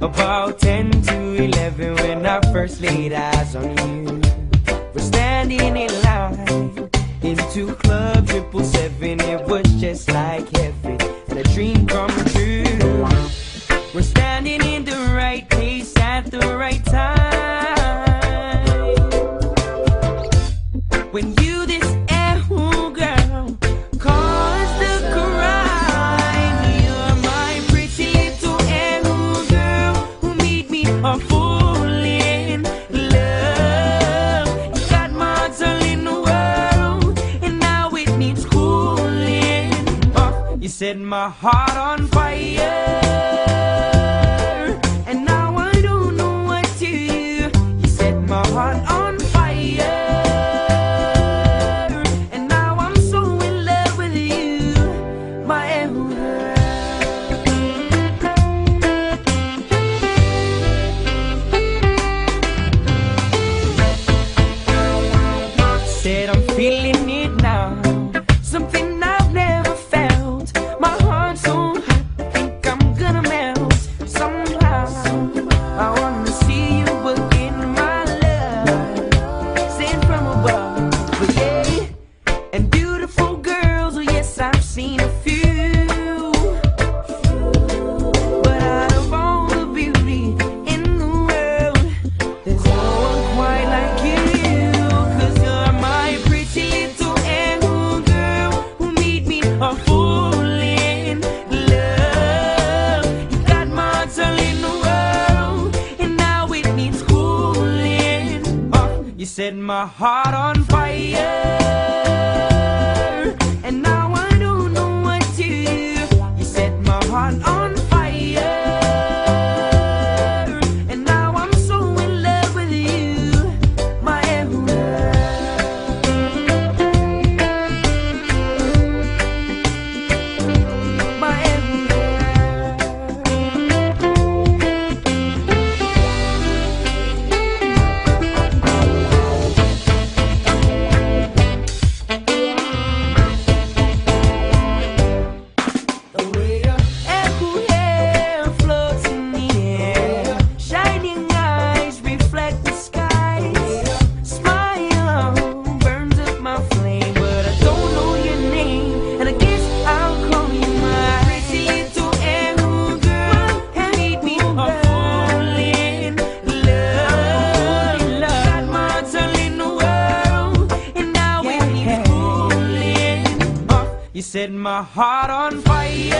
About 10 to 11 when I first laid eyes on you. We're standing in line into Club Triple Seven. It was just like heaven and a dream come true. We're standing in the right place at the right time. When you set my heart on fire. And now I don't know what to do. You set my heart on fire. And now I'm so in love with you, my emperor. Said set my heart on fire. And now I don't know what to do. You set my heart on set my heart on fire.